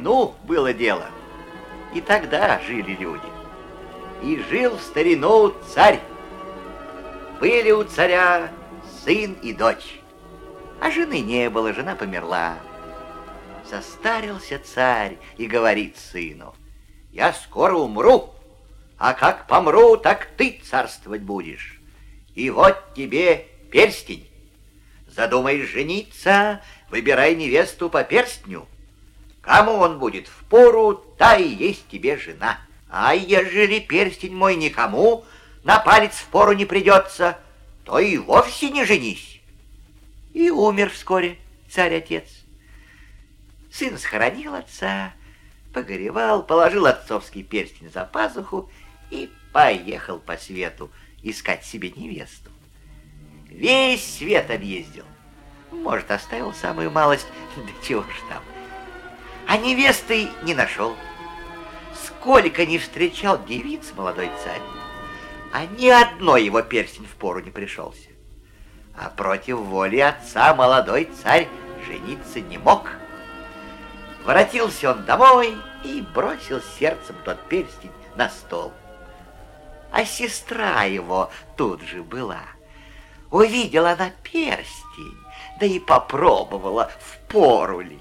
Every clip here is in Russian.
старину было дело. И тогда жили люди. И жил в старину царь. Были у царя сын и дочь. А жены не было, жена померла. Состарился царь и говорит сыну, «Я скоро умру, а как помру, так ты царствовать будешь. И вот тебе перстень. Задумаешь жениться, выбирай невесту по перстню. Кому он будет в пору, та и есть тебе жена. А ежели перстень мой никому на палец в пору не придется, то и вовсе не женись. И умер вскоре царь-отец. Сын схоронил отца, погоревал, положил отцовский перстень за пазуху и поехал по свету искать себе невесту. Весь свет объездил. Может, оставил самую малость, да чего ж там. А невесты не нашел. Сколько не встречал девиц молодой царь, а ни одной его перстень в пору не пришелся. А против воли отца молодой царь жениться не мог. Воротился он домой и бросил сердцем тот перстень на стол. А сестра его тут же была. Увидела она перстень, да и попробовала, в пору ли.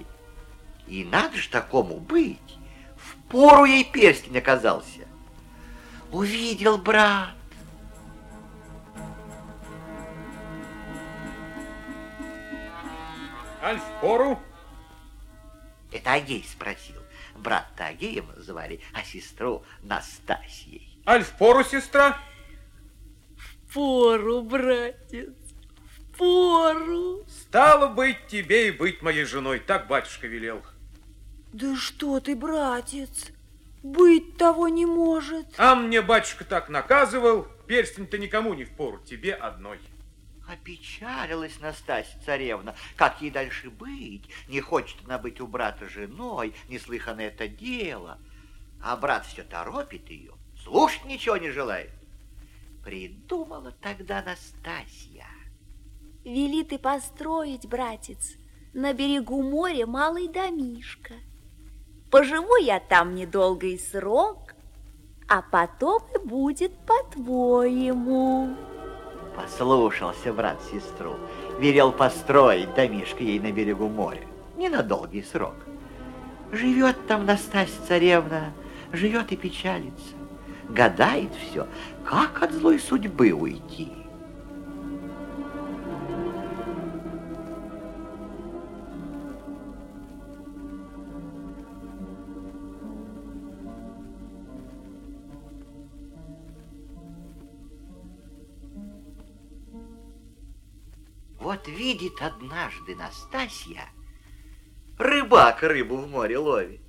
И надо же такому быть, в пору ей перстень оказался. Увидел брат. Аль в пору? Это Агей спросил. Брат-то Агеем звали, а сестру Настасьей. Аль в пору, сестра? В пору, братец, в пору. Стало быть, тебе и быть моей женой, так батюшка велел. Да что ты, братец, быть того не может. А мне батюшка так наказывал, перстень-то никому не в пору, тебе одной. Опечалилась Настасья царевна. Как ей дальше быть? Не хочет она быть у брата женой, неслыханное это дело. А брат все торопит ее, слушать ничего не желает. Придумала тогда Настасья. Вели ты построить, братец, на берегу моря малый домишко. Поживу я там недолгий срок, а потом и будет по-твоему. Послушался брат сестру, велел построить домишко ей на берегу моря. Не на срок. Живет там Настасья царевна, живет и печалится. Гадает все, как от злой судьбы уйти. Видит однажды Настасья, рыбак рыбу в море ловит.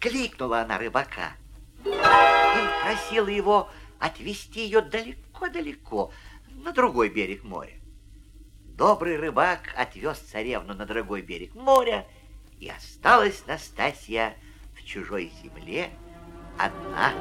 Кликнула она рыбака и просила его отвезти ее далеко-далеко, на другой берег моря. Добрый рыбак отвез царевну на другой берег моря, и осталась Настасья в чужой земле одна.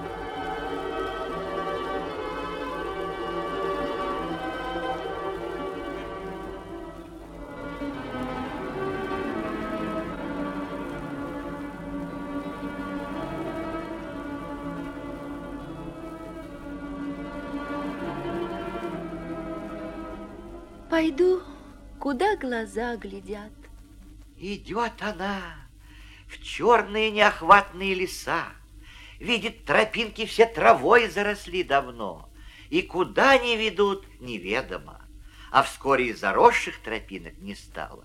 Куда глаза глядят. Идет она в черные неохватные леса, Видит, тропинки все травой заросли давно, И куда они ведут, неведомо, А вскоре и заросших тропинок не стало.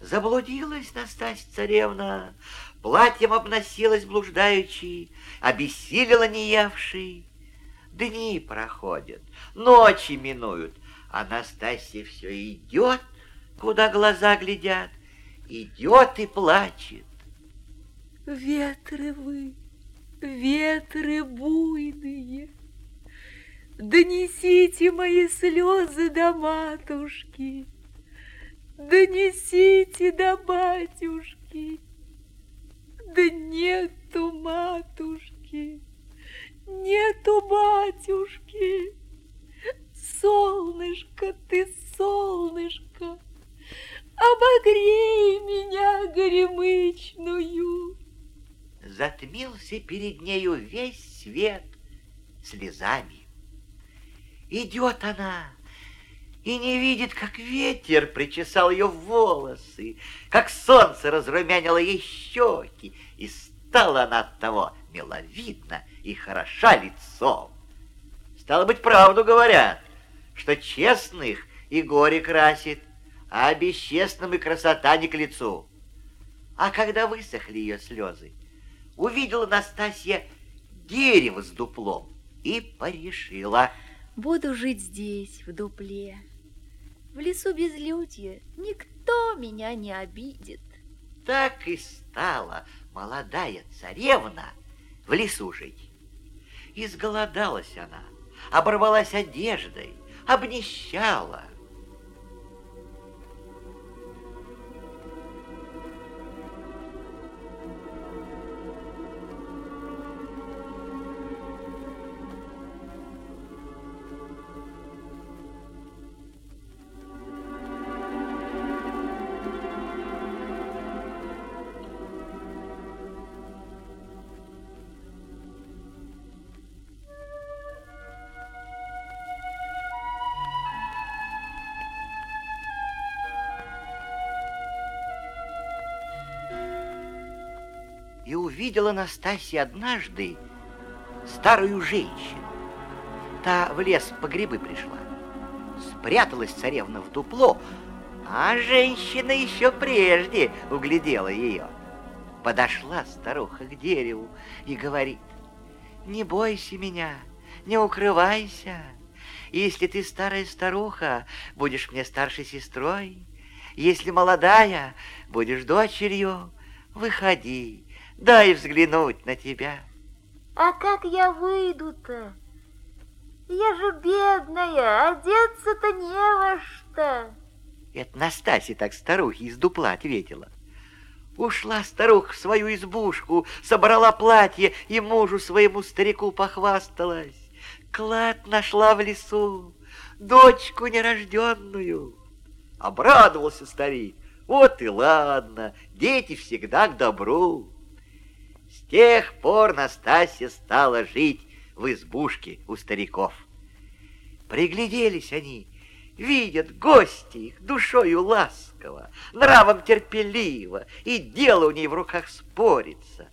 Заблудилась Настасья царевна, Платьем обносилась блуждающей, Обессилила неявший. Дни проходят, ночи минуют, а Настасья все идет, куда глаза глядят, идет и плачет. Ветры вы, ветры буйные, Донесите мои слезы до матушки, Донесите до батюшки. Да нету матушки, нету батюшки. Солнышко ты, солнышко, Обогрей меня горемычную. залился перед нею весь свет слезами. Идет она и не видит, как ветер причесал ее волосы, как солнце разрумянило ей щеки, и стала она от того миловидна и хороша лицом. Стало быть, правду говорят, что честных и горе красит, а бесчестным и красота не к лицу. А когда высохли ее слезы, увидела Настасья дерево с дуплом и порешила. Буду жить здесь, в дупле. В лесу безлюдье никто меня не обидит. Так и стала молодая царевна в лесу жить. Изголодалась она, оборвалась одеждой, обнищала. И увидела Настасья однажды старую женщину. Та в лес по грибы пришла. Спряталась царевна в дупло, а женщина еще прежде углядела ее. Подошла старуха к дереву и говорит, «Не бойся меня, не укрывайся. Если ты старая старуха, будешь мне старшей сестрой. Если молодая, будешь дочерью. Выходи, дай взглянуть на тебя. А как я выйду-то? Я же бедная, одеться-то не во что. Это Настасья так старухе из дупла ответила. Ушла старуха в свою избушку, собрала платье и мужу своему старику похвасталась. Клад нашла в лесу, дочку нерожденную. Обрадовался старик. Вот и ладно, дети всегда к добру. Тех пор Настасья стала жить в избушке у стариков. Пригляделись они, видят гости их душою ласково, нравом терпеливо, и дело у ней в руках спорится.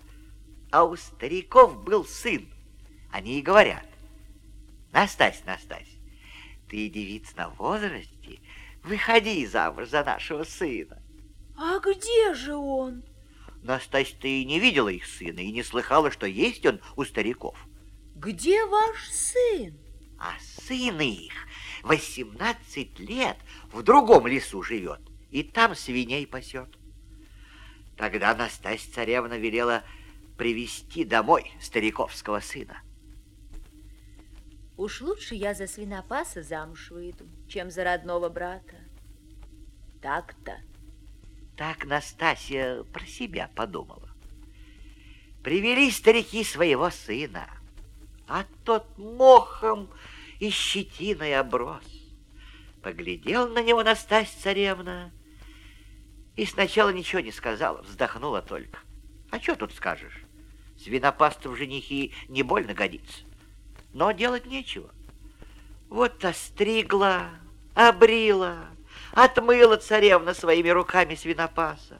А у стариков был сын. Они и говорят, Настась, Настась, ты девица на возрасте, выходи замуж за нашего сына. А где же он? Настась, ты не видела их сына и не слыхала, что есть он у стариков. Где ваш сын? А сын их 18 лет в другом лесу живет и там свиней пасет. Тогда Настась царевна велела привести домой стариковского сына. Уж лучше я за свинопаса замуж выйду, чем за родного брата. Так-то. Так Настасья про себя подумала. Привели старики своего сына, а тот мохом и щетиной оброс. Поглядел на него Настасья царевна и сначала ничего не сказала, вздохнула только. А что тут скажешь? Свинопасту в женихи не больно годится. Но делать нечего. Вот остригла, обрила, отмыла царевна своими руками свинопаса.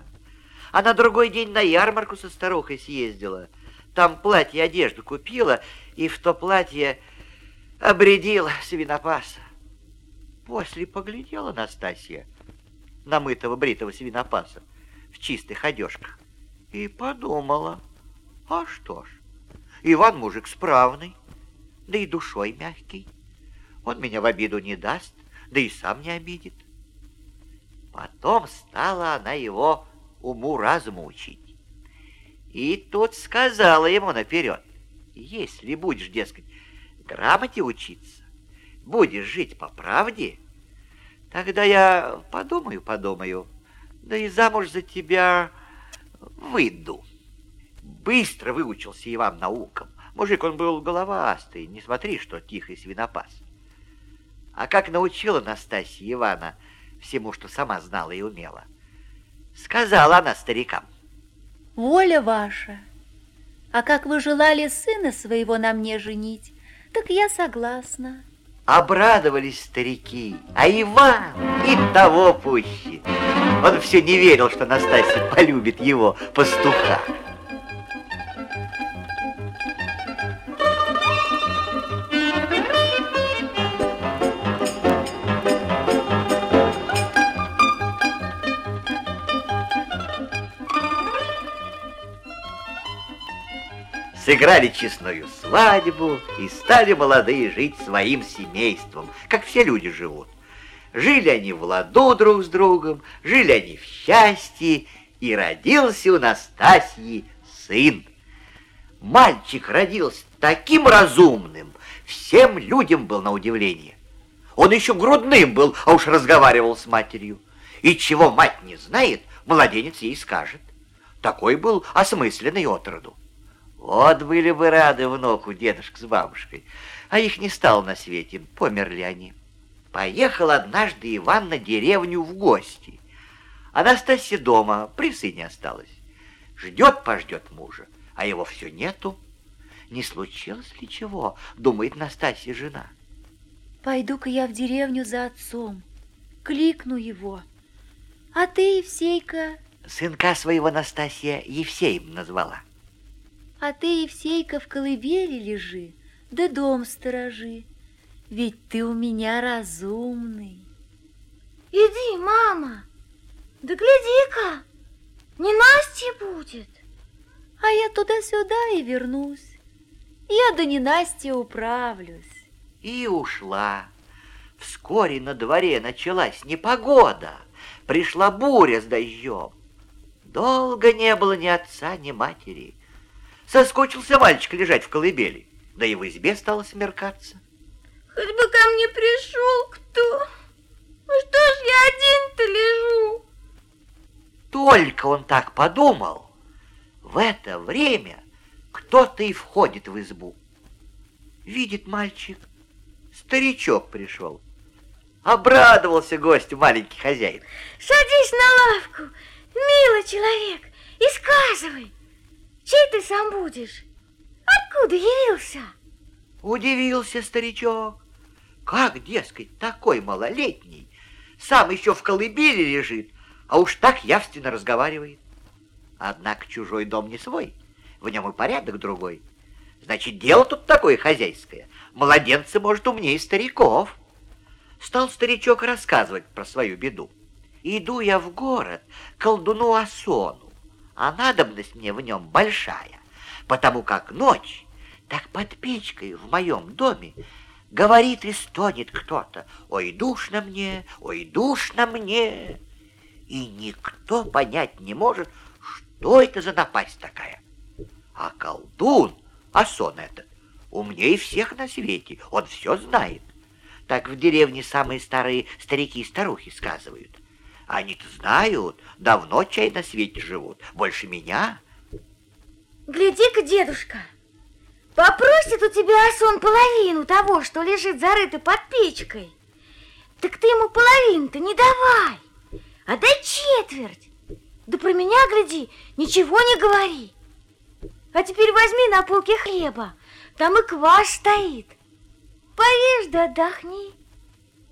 А на другой день на ярмарку со старухой съездила. Там платье одежду купила, и в то платье обредила свинопаса. После поглядела Настасья на мытого бритого свинопаса в чистых одежках и подумала, а что ж, Иван мужик справный, да и душой мягкий. Он меня в обиду не даст, да и сам не обидит. Потом стала она его уму-разуму учить. И тут сказала ему наперед, если будешь, дескать, грамоте учиться, будешь жить по правде, тогда я подумаю, подумаю, да и замуж за тебя выйду. Быстро выучился Иван наукам. Мужик он был головастый, не смотри, что тихий свинопас. А как научила Настасья Ивана всему, что сама знала и умела, сказала она старикам. Воля ваша, А как вы желали сына своего на мне женить, так я согласна. Обрадовались старики, а Иван и того пуще. Он все не верил, что Настасья полюбит его пастуха. Сыграли честную свадьбу и стали молодые жить своим семейством, как все люди живут. Жили они в ладу друг с другом, жили они в счастье, и родился у Настасьи сын. Мальчик родился таким разумным, всем людям был на удивление. Он еще грудным был, а уж разговаривал с матерью. И чего мать не знает, младенец ей скажет. Такой был осмысленный отроду. Вот были бы рады внуку дедушка с бабушкой, а их не стало на свете, померли они. Поехал однажды Иван на деревню в гости. Анастасия дома, при сыне осталась. Ждет-пождет мужа, а его все нету. Не случилось ли чего, думает Настасья жена. Пойду-ка я в деревню за отцом, кликну его. А ты, Евсейка... Сынка своего Настасья Евсеем назвала. А ты, Евсейка, в колыбели лежи, да дом сторожи, ведь ты у меня разумный. Иди, мама, да гляди-ка, не Настя будет. А я туда-сюда и вернусь. Я да не Настя управлюсь. И ушла. Вскоре на дворе началась непогода. Пришла буря с дождем. Долго не было ни отца, ни матери. Соскочился мальчик лежать в колыбели, да и в избе стало смеркаться. Хоть бы ко мне пришел кто. Ну что ж я один-то лежу? Только он так подумал, в это время кто-то и входит в избу. Видит мальчик, старичок пришел. Обрадовался гостю маленький хозяин. Садись на лавку, милый человек, и сказывай, Чей ты сам будешь? Откуда явился? Удивился старичок. Как, дескать, такой малолетний, сам еще в колыбели лежит, а уж так явственно разговаривает. Однако чужой дом не свой, в нем и порядок другой. Значит, дело тут такое хозяйское. Младенцы, может, умнее стариков. Стал старичок рассказывать про свою беду. Иду я в город колдуну Асону а надобность мне в нем большая, потому как ночь, так под печкой в моем доме говорит и стонет кто-то, ой, душно мне, ой, душно мне, и никто понять не может, что это за напасть такая. А колдун, а сон этот, умнее всех на свете, он все знает. Так в деревне самые старые старики и старухи сказывают. Они-то знают, давно чай на свете живут, больше меня. Гляди-ка, дедушка, попросит у тебя Асон половину того, что лежит зарыто под печкой. Так ты ему половину-то не давай, а дай четверть. Да про меня, гляди, ничего не говори. А теперь возьми на полке хлеба, там и квас стоит. Поешь да отдохни.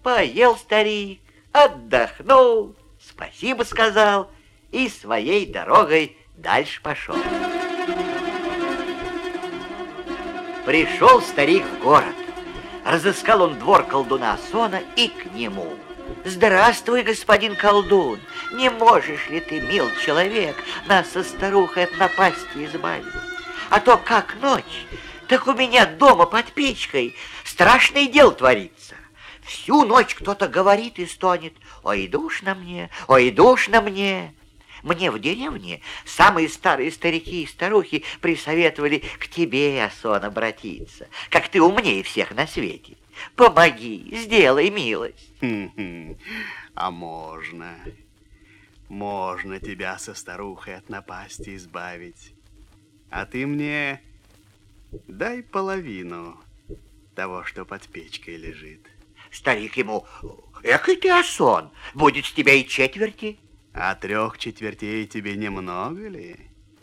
Поел старик, отдохнул, спасибо сказал и своей дорогой дальше пошел. Пришел старик в город. Разыскал он двор колдуна Сона и к нему. Здравствуй, господин колдун. Не можешь ли ты, мил человек, нас со старухой от напасти избавить? А то как ночь, так у меня дома под печкой страшное дело творится. Всю ночь кто-то говорит и стонет. Ой, душно мне, ой, душно мне. Мне в деревне самые старые старики и старухи присоветовали к тебе, Асон, обратиться, как ты умнее всех на свете. Помоги, сделай милость. А можно, можно тебя со старухой от напасти избавить. А ты мне дай половину того, что под печкой лежит. Старик ему, эх и ты, Асон, будет с тебя и четверти. А трех четвертей тебе немного ли?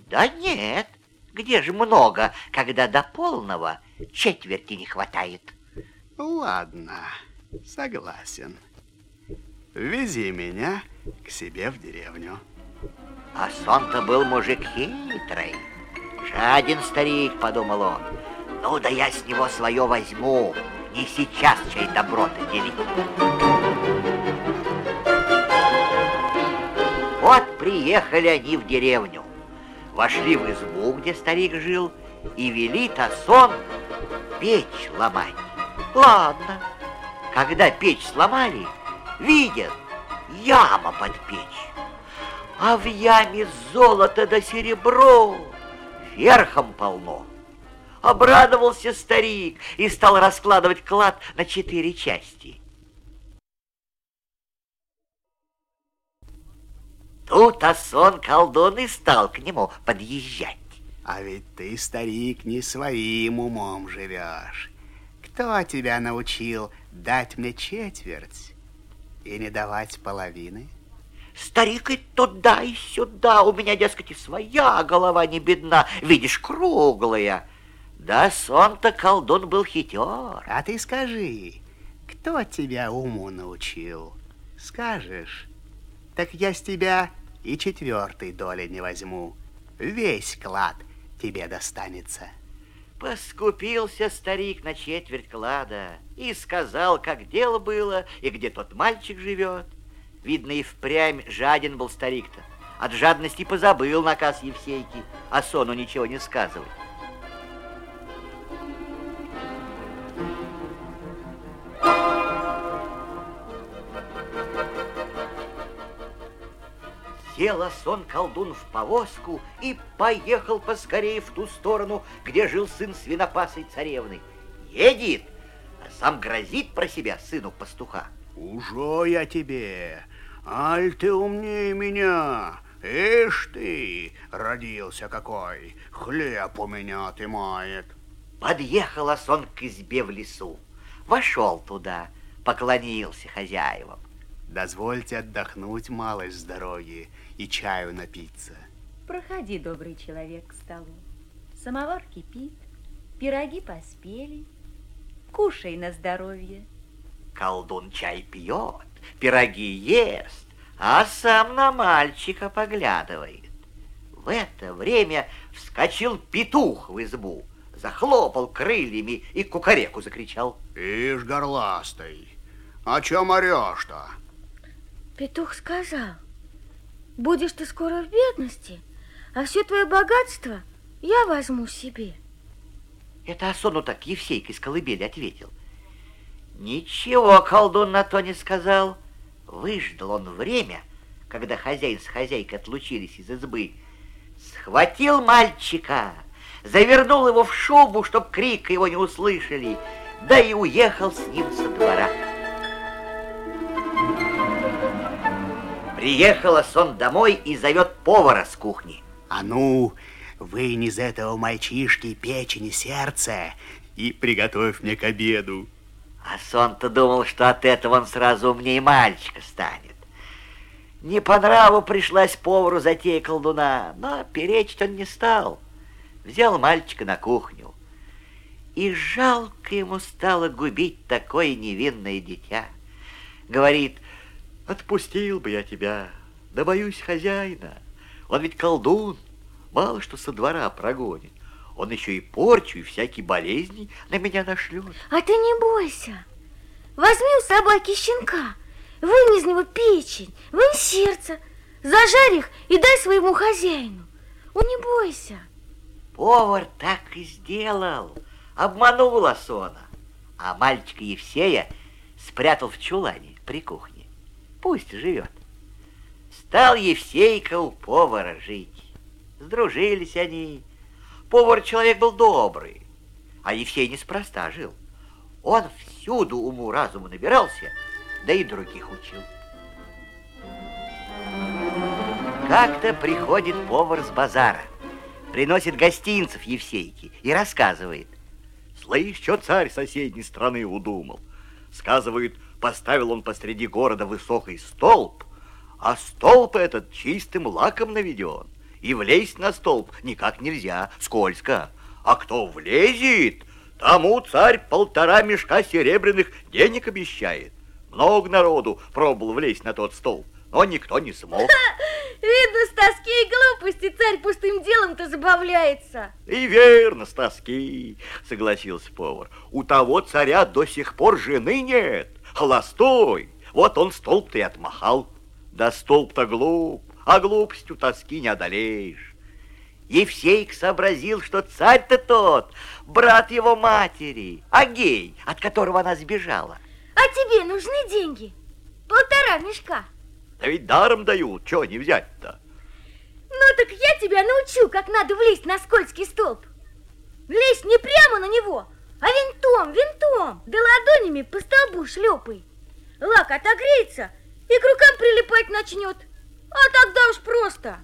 Да нет, Где же много, когда до полного четверти не хватает? Ладно, согласен. Вези меня к себе в деревню. А сон-то был мужик хитрый. Жаден старик, подумал он. Ну да я с него свое возьму. Не сейчас чай доброты делить. Вот приехали они в деревню. Вошли в избу, где старик жил, и велит Асон печь ломать. Ладно. Когда печь сломали, видят, яма под печь. А в яме золото да серебро верхом полно. Обрадовался старик и стал раскладывать клад на четыре части. Тут Асон колдун и стал к нему подъезжать. А ведь ты, старик, не своим умом живешь. Кто тебя научил дать мне четверть и не давать половины? Старик и туда, и сюда. У меня, дескать, и своя голова не бедна, видишь, круглая. Да сон-то колдун был хитер. А ты скажи, кто тебя уму научил? Скажешь, так я с тебя и четвертой доли не возьму. Весь клад тебе достанется. Поскупился старик на четверть клада и сказал, как дело было и где тот мальчик живет. Видно, и впрямь жаден был старик-то. От жадности позабыл наказ Евсейки, а сону ничего не сказывать. Сел сон колдун в повозку и поехал поскорее в ту сторону, где жил сын свинопасой царевны. Едет, а сам грозит про себя сыну пастуха. Уже я тебе, аль ты умнее меня. Ишь ты, родился какой, хлеб у меня отымает. Подъехал сон к избе в лесу, вошел туда, поклонился хозяевам. Дозвольте отдохнуть малость с дороги и чаю напиться. Проходи, добрый человек, к столу. Самовар кипит, пироги поспели. Кушай на здоровье. Колдун чай пьет, пироги ест, а сам на мальчика поглядывает. В это время вскочил петух в избу, захлопал крыльями и кукареку закричал. Ишь, горластый, о чем орешь-то? Петух сказал, будешь ты скоро в бедности, а все твое богатство я возьму себе. Это Асону так Евсейка из колыбели ответил. Ничего колдун на то не сказал. Выждал он время, когда хозяин с хозяйкой отлучились из избы. Схватил мальчика, завернул его в шубу, чтоб крик его не услышали, да и уехал с ним со двора. Приехала сон домой и зовет повара с кухни. А ну, вынь из этого мальчишки печень и сердце и приготовь мне к обеду. А сон-то думал, что от этого он сразу умнее мальчика станет. Не по нраву пришлась повару затея колдуна, но перечить он не стал. Взял мальчика на кухню. И жалко ему стало губить такое невинное дитя. Говорит, отпустил бы я тебя, да боюсь хозяина. Он ведь колдун, мало что со двора прогонит. Он еще и порчу, и всякие болезни на меня нашлет. А ты не бойся. Возьми у собаки щенка, вынь из него печень, вынь сердце, зажарь их и дай своему хозяину. О, не бойся. Повар так и сделал. Обманул Асона. А мальчика Евсея спрятал в чулане при кухне. Пусть живет. Стал Евсейка у повара жить. Сдружились они. Повар человек был добрый, а Евсей неспроста жил. Он всюду уму-разуму набирался, да и других учил. Как-то приходит повар с базара, приносит гостинцев Евсейке и рассказывает. Слышь, что царь соседней страны удумал? Сказывает, поставил он посреди города высокий столб, а столб этот чистым лаком наведен, и влезть на столб никак нельзя, скользко. А кто влезет, тому царь полтора мешка серебряных денег обещает. Много народу пробовал влезть на тот столб, но никто не смог. Видно, с тоски и глупости царь пустым делом-то забавляется. И верно, с тоски, согласился повар. У того царя до сих пор жены нет, холостой. Вот он столб-то и отмахал. Да столб-то глуп, а глупостью тоски не одолеешь. Евсейк сообразил, что царь-то тот, брат его матери, Агей, от которого она сбежала. А тебе нужны деньги? Полтора мешка. Да ведь даром дают, чего не взять-то? Ну так я тебя научу, как надо влезть на скользкий столб. Влезь не прямо на него, а винтом, винтом, да ладонями по столбу шлепай. Лак отогреется и к рукам прилипать начнет. А тогда уж просто.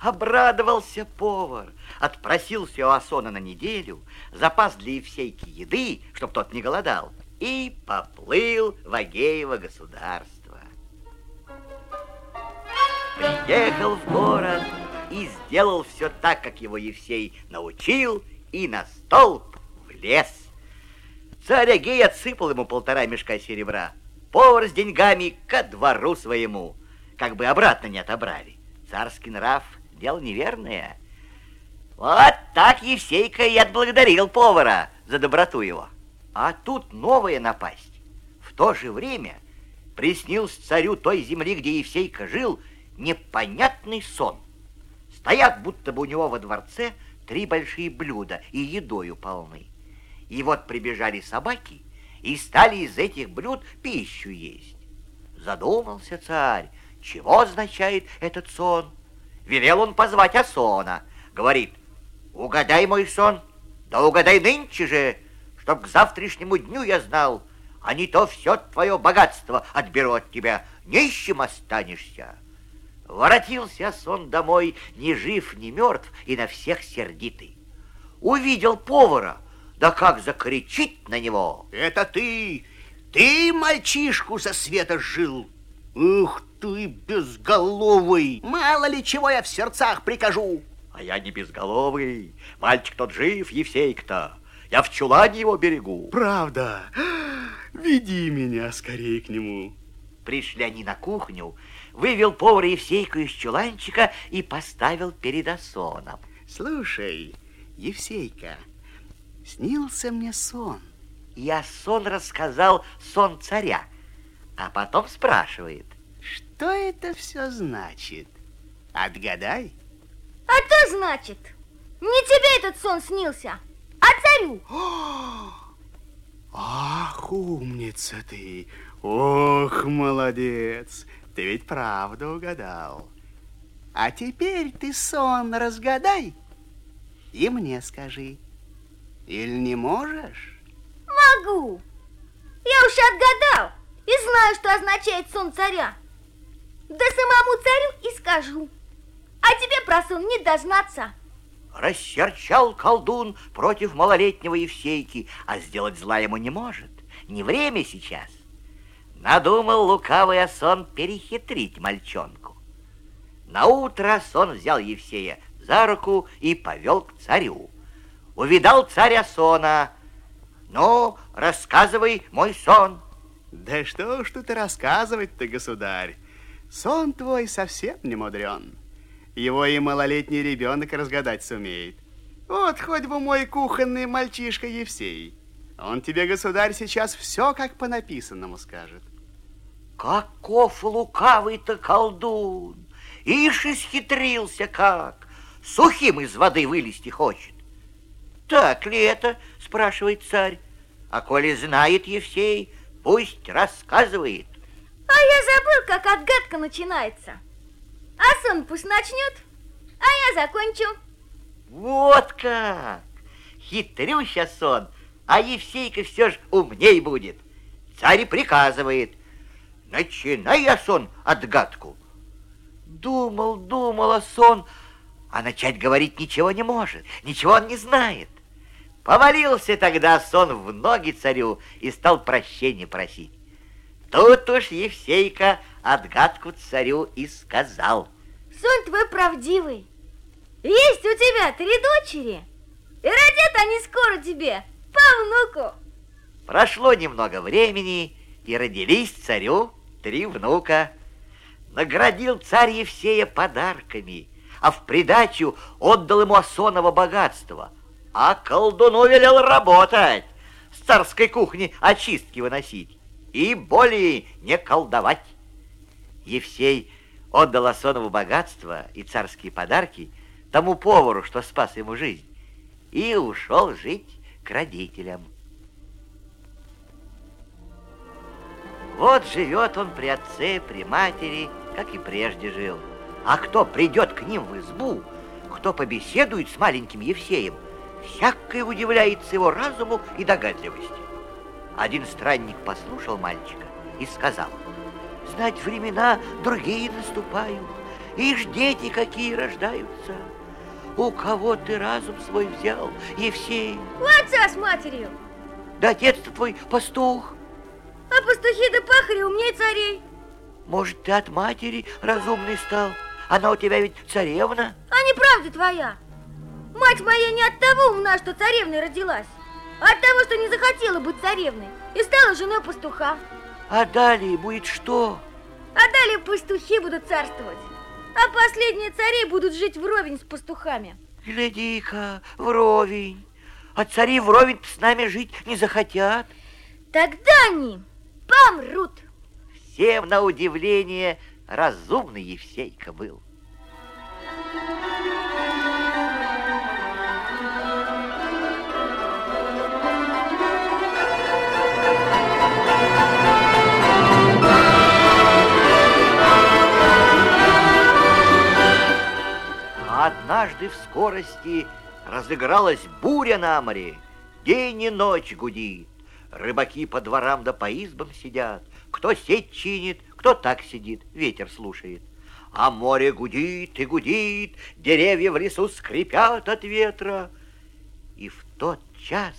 Обрадовался повар, отпросился у Асона на неделю, запас для Евсейки еды, чтоб тот не голодал, и поплыл в Агеево государство. Приехал в город и сделал все так, как его Евсей научил, и на столб влез. Царь Агей отсыпал ему полтора мешка серебра, повар с деньгами ко двору своему, как бы обратно не отобрали. Царский нрав — дело неверное. Вот так Евсейка и отблагодарил повара за доброту его. А тут новая напасть. В то же время приснился царю той земли, где Евсейка жил, непонятный сон. Стоят будто бы у него во дворце три большие блюда и едою полны. И вот прибежали собаки и стали из этих блюд пищу есть. Задумался царь, чего означает этот сон. Велел он позвать Асона. Говорит, угадай мой сон, да угадай нынче же, чтоб к завтрашнему дню я знал, а не то все твое богатство отберу от тебя, нищим останешься. Воротился сон домой, ни жив, ни мертв, и на всех сердитый. Увидел повара, да как закричит на него. Это ты, ты мальчишку со света жил. Ух ты, безголовый, мало ли чего я в сердцах прикажу. А я не безголовый, мальчик тот жив, Евсейк-то. Я в чулане его берегу. Правда? Веди меня скорее к нему. Пришли они на кухню, вывел повар Евсейку из чуланчика и поставил перед Асоном. Слушай, Евсейка, снился мне сон. И Асон рассказал сон царя, а потом спрашивает. Что это все значит? Отгадай. А то значит, не тебе этот сон снился, а царю. Ах, умница ты! Ох, молодец! Ты ведь правду угадал. А теперь ты сон разгадай и мне скажи. Или не можешь? Могу. Я уж отгадал и знаю, что означает сон царя. Да самому царю и скажу. А тебе про сон не дознаться. Рассерчал колдун против малолетнего Евсейки, а сделать зла ему не может. Не время сейчас. Надумал лукавый Асон перехитрить мальчонку. На утро Сон взял Евсея за руку и повел к царю. Увидал царь Асона. Ну, рассказывай мой сон. Да что ж тут и рассказывать-то, государь. Сон твой совсем не мудрен. Его и малолетний ребенок разгадать сумеет. Вот хоть бы мой кухонный мальчишка Евсей. Он тебе, государь, сейчас все как по написанному скажет. Каков лукавый-то колдун! Ишь исхитрился как! Сухим из воды вылезти хочет. Так ли это, спрашивает царь. А коли знает Евсей, пусть рассказывает. А я забыл, как отгадка начинается. А сон пусть начнет, а я закончу. Вот как! Хитрюща сон, а Евсейка все ж умней будет. Царь приказывает. Начинай, я сон, отгадку. Думал, думал, а сон, а начать говорить ничего не может, ничего он не знает. Повалился тогда сон в ноги царю и стал прощения просить. Тут уж Евсейка отгадку царю и сказал. Сон твой правдивый. Есть у тебя три дочери, и родят они скоро тебе по внуку. Прошло немного времени, и родились царю три внука. Наградил царь Евсея подарками, а в придачу отдал ему осоново богатство, а колдуну велел работать, с царской кухни очистки выносить и более не колдовать. Евсей отдал Асонову богатство и царские подарки тому повару, что спас ему жизнь, и ушел жить к родителям. Вот живет он при отце, при матери, как и прежде жил. А кто придет к ним в избу, кто побеседует с маленьким Евсеем, всякое удивляется его разуму и догадливости. Один странник послушал мальчика и сказал, «Знать времена другие наступают, ишь дети какие рождаются. У кого ты разум свой взял, Евсей? У отца с матерью. Да отец твой пастух. А пастухи да пахари умнее царей. Может, ты от матери разумный стал? Она у тебя ведь царевна. А неправда твоя. Мать моя не от того умна, что царевной родилась, а от того, что не захотела быть царевной и стала женой пастуха. А далее будет что? А далее пастухи будут царствовать, а последние цари будут жить вровень с пастухами. Гляди-ка, вровень. А цари вровень с нами жить не захотят. Тогда они помрут. Всем на удивление разумный Евсейка был. А однажды в скорости разыгралась буря на море. День и ночь гудит. Рыбаки по дворам да по избам сидят. Кто сеть чинит, кто так сидит, ветер слушает. А море гудит и гудит, деревья в лесу скрипят от ветра. И в тот час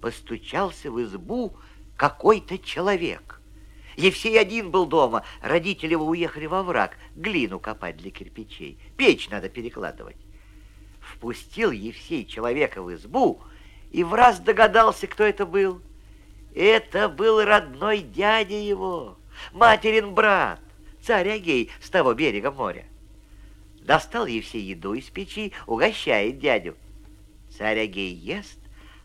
постучался в избу какой-то человек. Евсей один был дома, родители его уехали во враг, глину копать для кирпичей, печь надо перекладывать. Впустил Евсей человека в избу и в раз догадался, кто это был. Это был родной дядя его, материн брат, царь Агей с того берега моря. Достал Евсей еду из печи, угощает дядю. Царь Агей ест,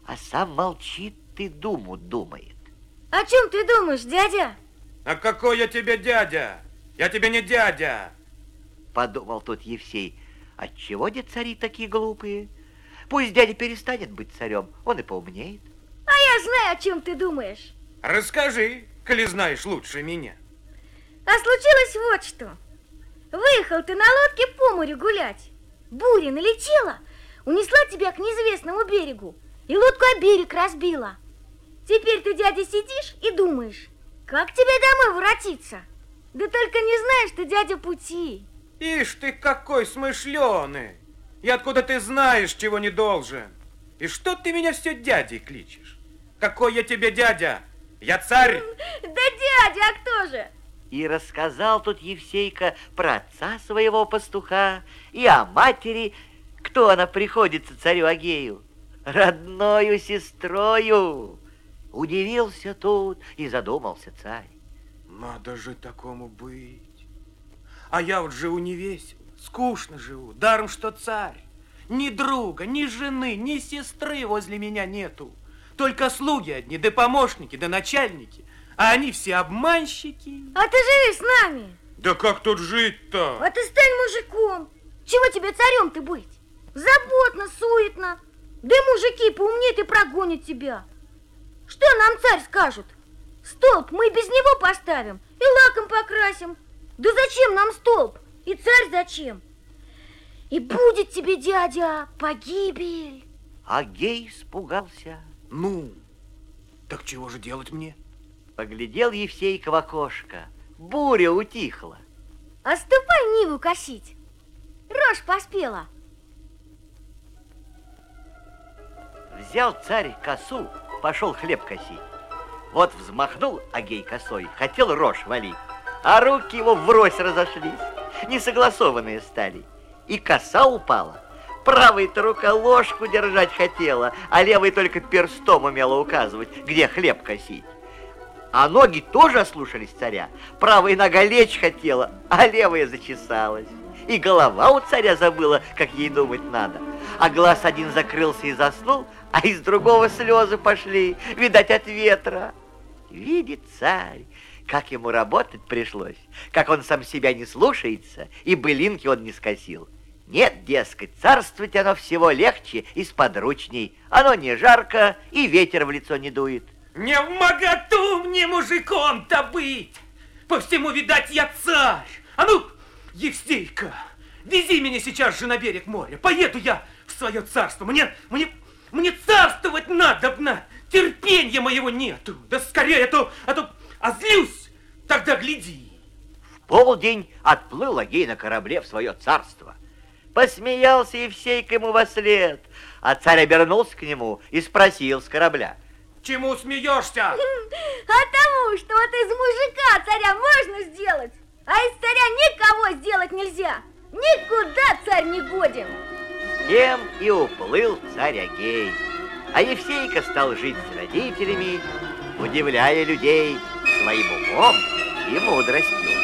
а сам молчит и думу думает. О чем ты думаешь, дядя? А какой я тебе дядя? Я тебе не дядя. Подумал тут Евсей, отчего де цари такие глупые? Пусть дядя перестанет быть царем, он и поумнеет. А я знаю, о чем ты думаешь. Расскажи, коли знаешь лучше меня. А случилось вот что. Выехал ты на лодке по морю гулять. Буря налетела, унесла тебя к неизвестному берегу, и лодку о берег разбила. Теперь ты, дядя, сидишь и думаешь, как тебе домой воротиться? Да только не знаешь ты, дядя, пути. Ишь ты какой смышленый! И откуда ты знаешь, чего не должен? И что ты меня все дядей кличешь? Какой я тебе дядя? Я царь! Да дядя, а кто же? И рассказал тут Евсейка про отца своего пастуха и о матери, кто она приходится царю Агею, родною сестрою. Удивился тут и задумался царь. Надо же такому быть. А я вот живу не весело, скучно живу, даром что царь. Ни друга, ни жены, ни сестры возле меня нету. Только слуги одни, да помощники, да начальники. А они все обманщики. А ты живи с нами. Да как тут жить-то? А ты стань мужиком. Чего тебе царем ты быть? Заботно, суетно. Да мужики поумнеют и прогонят тебя. Что нам царь скажут? Столб мы без него поставим и лаком покрасим. Да зачем нам столб? И царь зачем? И будет тебе, дядя, погибель. Агей испугался. Ну, так чего же делать мне? Поглядел Евсейка в окошко. Буря утихла. А ступай Ниву косить. Рожь поспела. Взял царь косу, пошел хлеб косить. Вот взмахнул Агей косой, хотел рожь валить, а руки его врозь разошлись, несогласованные стали. И коса упала, Правой-то рука ложку держать хотела, а левой только перстом умела указывать, где хлеб косить. А ноги тоже ослушались царя. Правая нога лечь хотела, а левая зачесалась. И голова у царя забыла, как ей думать надо. А глаз один закрылся и заснул, а из другого слезы пошли, видать, от ветра. Видит царь, как ему работать пришлось, как он сам себя не слушается, и былинки он не скосил. Нет, дескать, царствовать оно всего легче и сподручней. Оно не жарко, и ветер в лицо не дует. Не в моготу мне мужиком-то быть! По всему, видать, я царь! А ну, Евстейка, вези меня сейчас же на берег моря. Поеду я в свое царство. Мне, мне, мне царствовать надобно. Терпенья моего нету. Да скорее, а то, а то озлюсь. Тогда гляди. В полдень отплыл Агей на корабле в свое царство. Посмеялся Евсейка ему во след, а царь обернулся к нему и спросил с корабля. Чему смеешься? А тому, что вот из мужика царя можно сделать, а из царя никого сделать нельзя. Никуда царь не годен. Тем и уплыл царь Агей. А Евсейка стал жить с родителями, удивляя людей своим умом и мудростью.